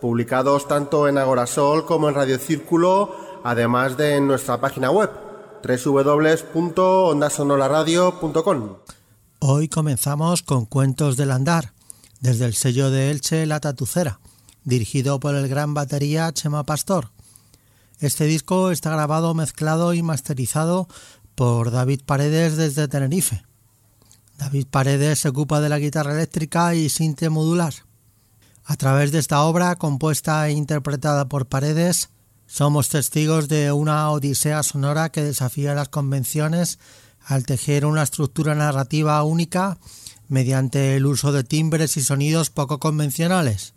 publicados tanto en Agorasol como en Radio Círculo, además de en nuestra página web www.ondasonoraradio.com. Hoy comenzamos con Cuentos del Andar, desde el sello de Elche La Tatucera, dirigido por el gran batería Chema Pastor. Este disco está grabado, mezclado y masterizado por David Paredes desde Tenerife. David Paredes se ocupa de la guitarra eléctrica y sinte modular. A través de esta obra, compuesta e interpretada por Paredes, somos testigos de una odisea sonora que desafía las convenciones al tejer una estructura narrativa única mediante el uso de timbres y sonidos poco convencionales.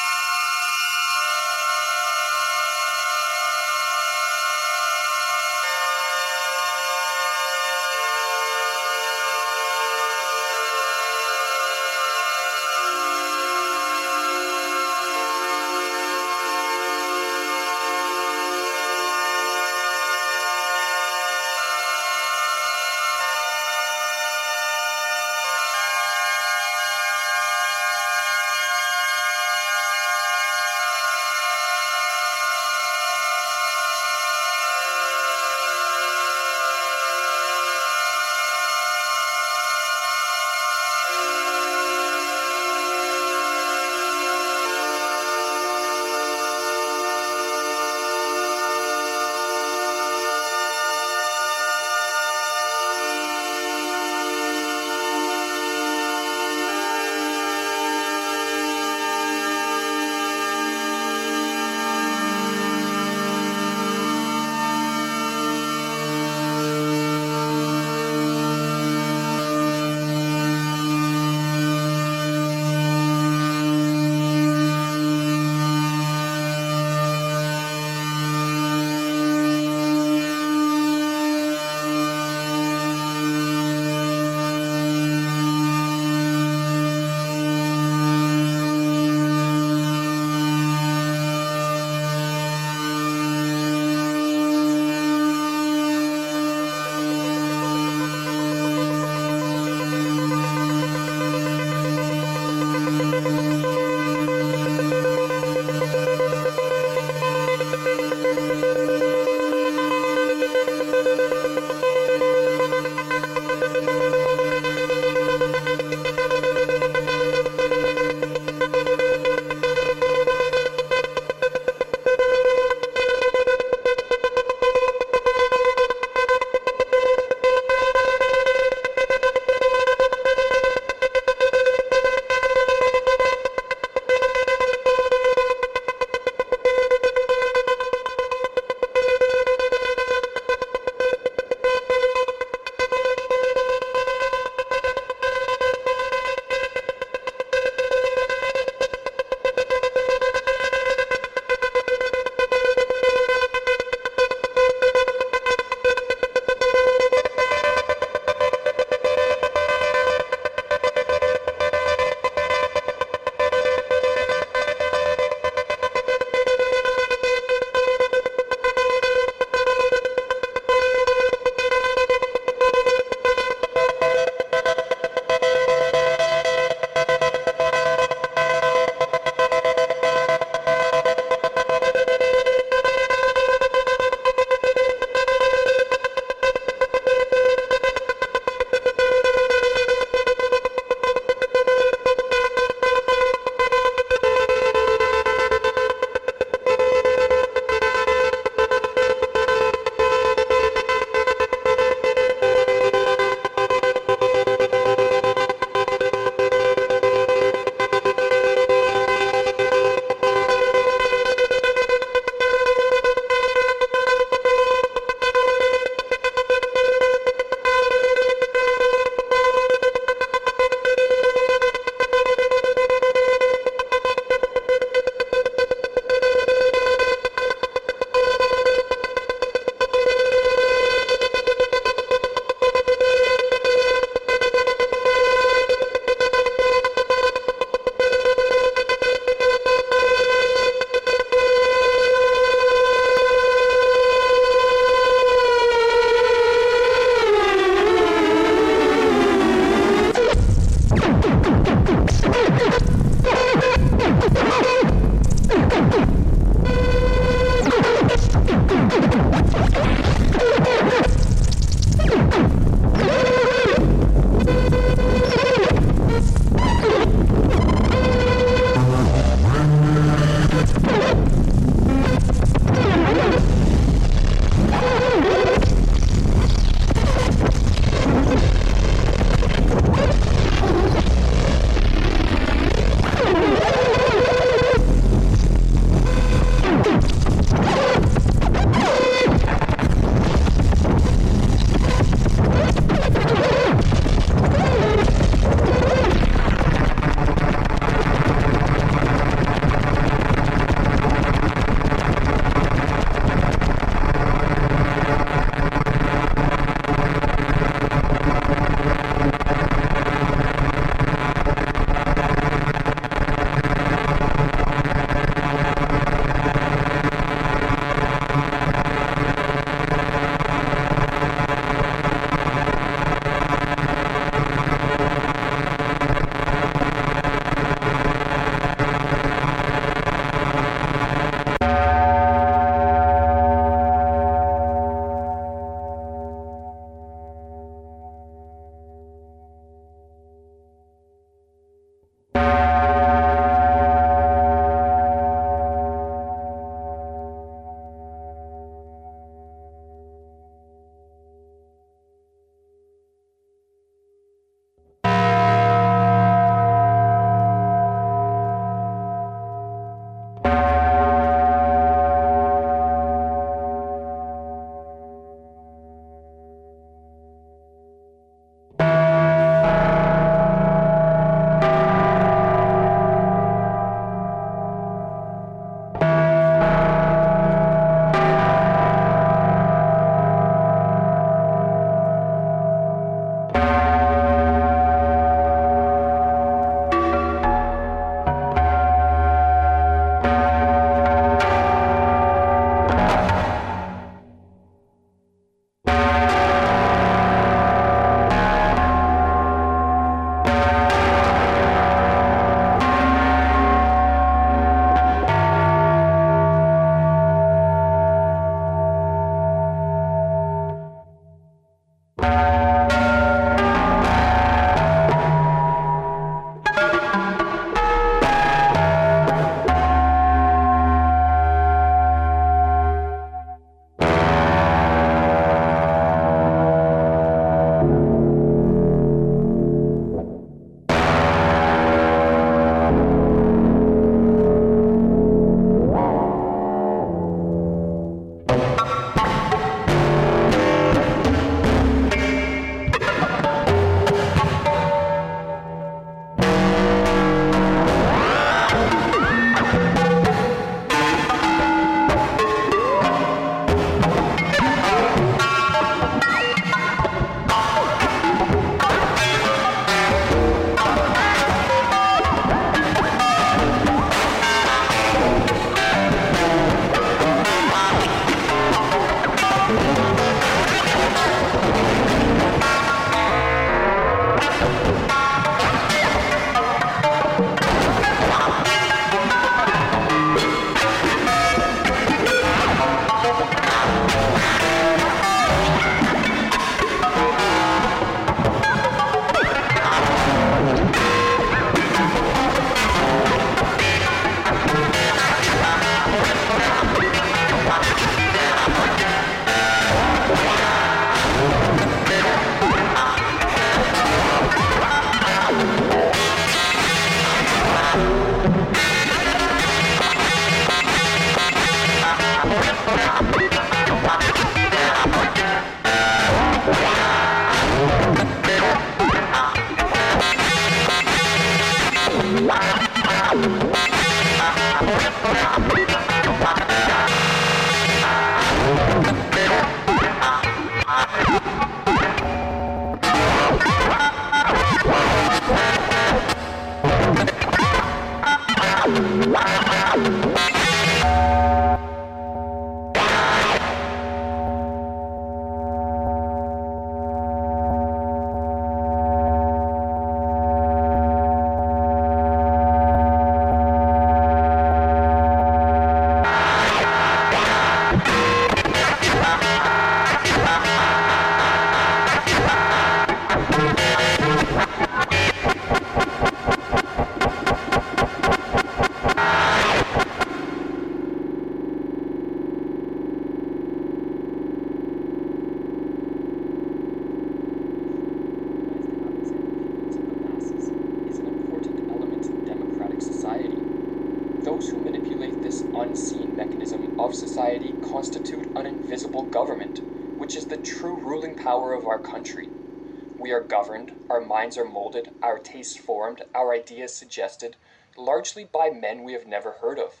Minds are molded, our tastes formed, our ideas suggested, largely by men we have never heard of.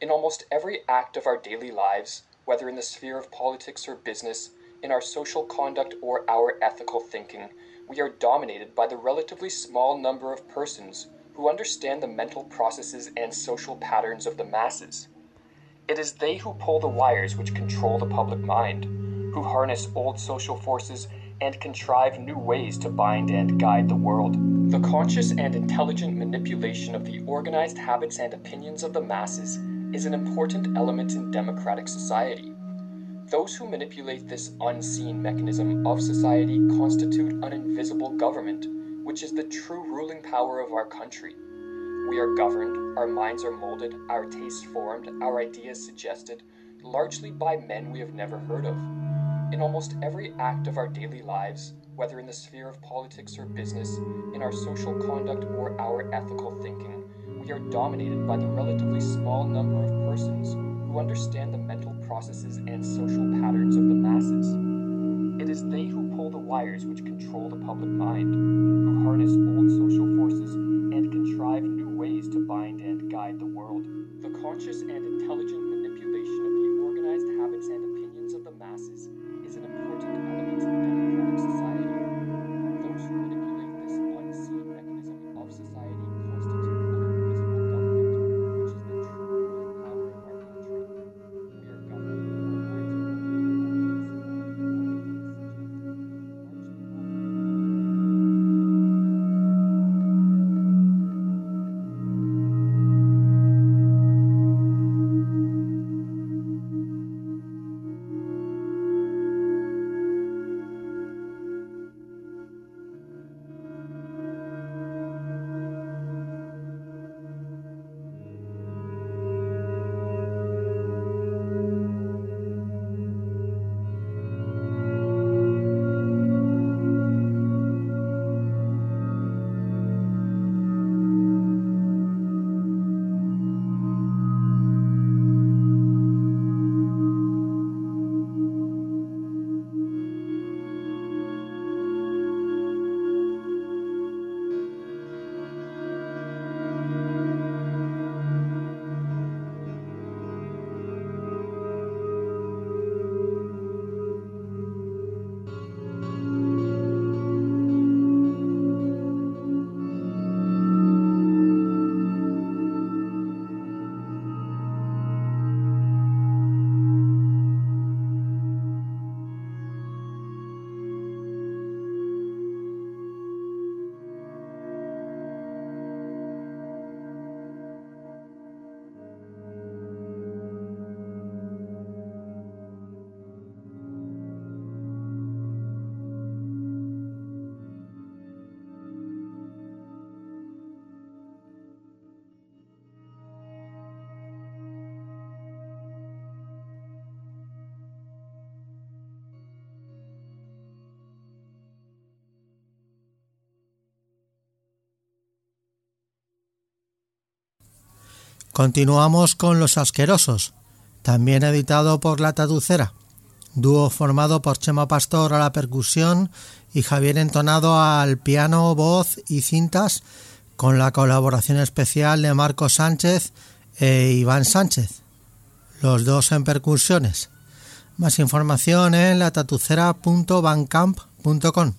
In almost every act of our daily lives, whether in the sphere of politics or business, in our social conduct or our ethical thinking, we are dominated by the relatively small number of persons who understand the mental processes and social patterns of the masses. It is they who pull the wires which control the public mind, who harness old social forces and contrive new ways to bind and guide the world. The conscious and intelligent manipulation of the organized habits and opinions of the masses is an important element in democratic society. Those who manipulate this unseen mechanism of society constitute an invisible government, which is the true ruling power of our country. We are governed, our minds are molded, our tastes formed, our ideas suggested, largely by men we have never heard of. In almost every act of our daily lives, whether in the sphere of politics or business, in our social conduct or our ethical thinking, we are dominated by the relatively small number of persons who understand the mental processes and social patterns of the masses. It is they who pull the wires which control the public mind, who harness old social forces and contrive new ways to bind and guide the world. The conscious and intelligent manipulation of the organized habits and opinions of the masses is an important element in democratic society. Continuamos con Los Asquerosos, también editado por La Taducera, dúo formado por Chema Pastor a la percusión y Javier Entonado al piano, voz y cintas, con la colaboración especial de Marco Sánchez e Iván Sánchez, los dos en percusiones. Más información en latatucera.bancamp.com.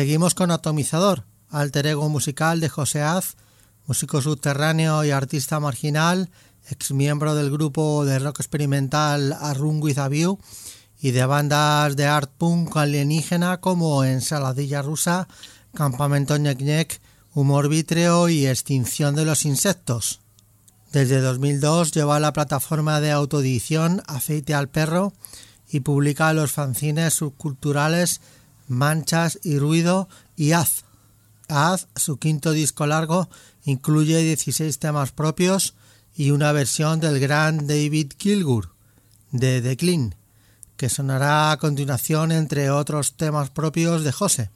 Seguimos con Atomizador, alter ego musical de José Az, músico subterráneo y artista marginal, ex miembro del grupo de rock experimental Arrung With a View y de bandas de art punk alienígena como Ensaladilla Rusa, Campamento Ñec Humor Vítreo y Extinción de los Insectos. Desde 2002 lleva la plataforma de autoedición Aceite al Perro y publica los fanzines subculturales Manchas y Ruido y Az. Az, su quinto disco largo, incluye 16 temas propios y una versión del gran David Kilgur de The Clean, que sonará a continuación entre otros temas propios de José.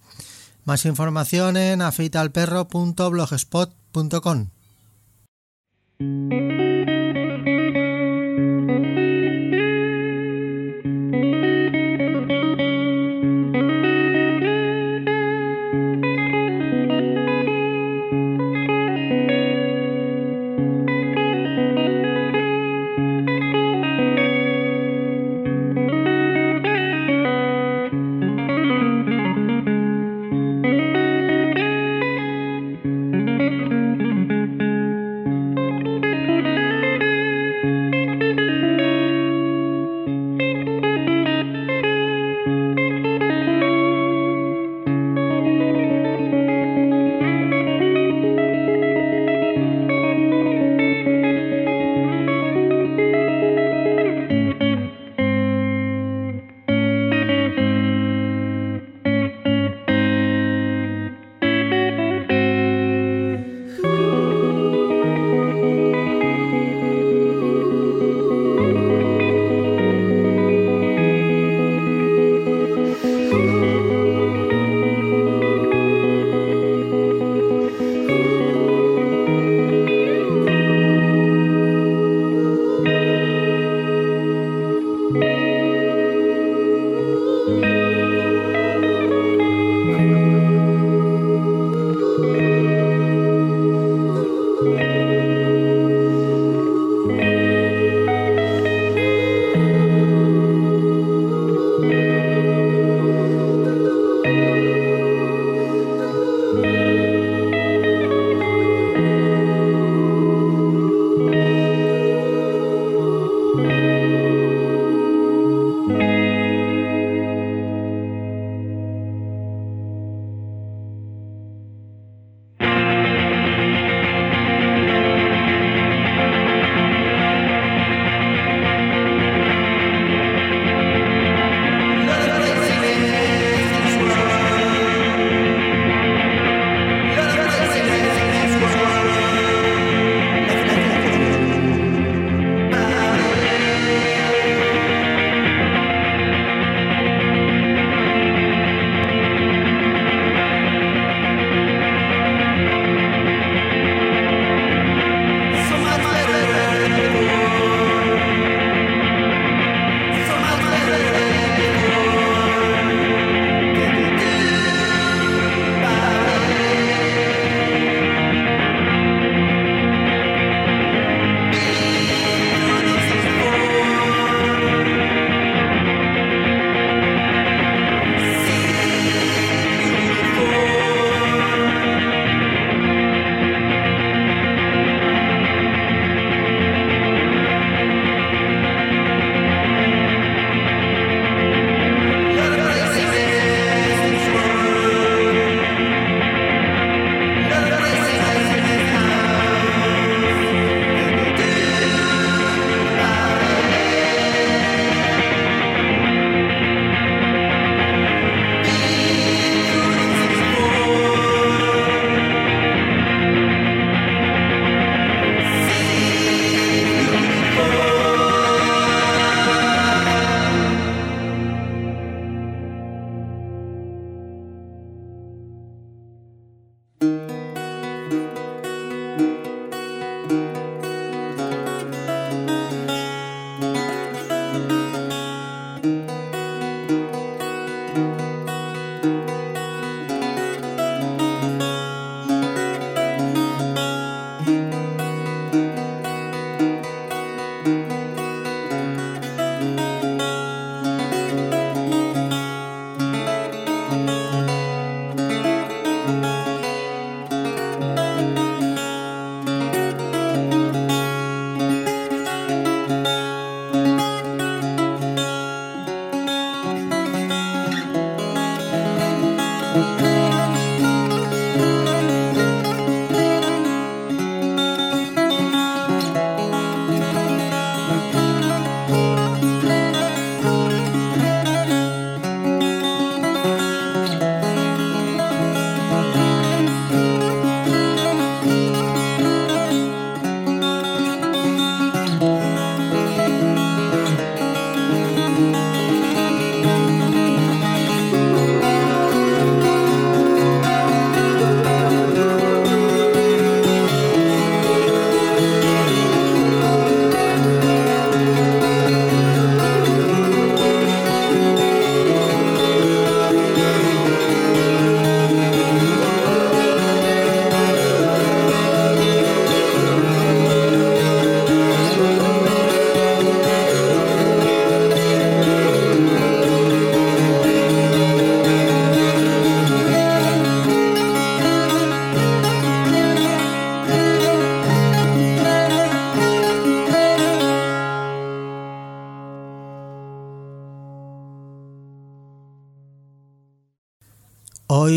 Más información en afeitalperro.blogspot.com.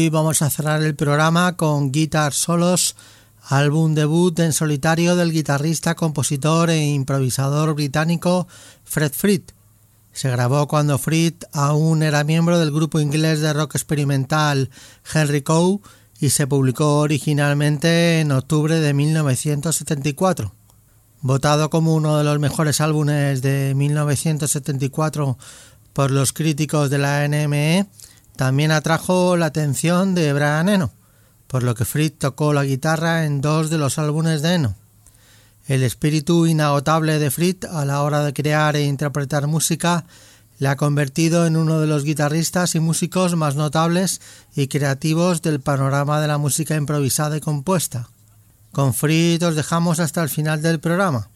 Vamos a cerrar el programa con Guitar Solos, álbum debut en solitario del guitarrista, compositor e improvisador británico Fred Frit. Se grabó cuando Frit aún era miembro del grupo inglés de rock experimental Henry Coe y se publicó originalmente en octubre de 1974. Votado como uno de los mejores álbumes de 1974 por los críticos de la NME, también atrajo la atención de Brian Eno, por lo que Fritz tocó la guitarra en dos de los álbumes de Eno. El espíritu inagotable de Fritz a la hora de crear e interpretar música le ha convertido en uno de los guitarristas y músicos más notables y creativos del panorama de la música improvisada y compuesta. Con Fritz os dejamos hasta el final del programa.